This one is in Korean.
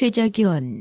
최자기원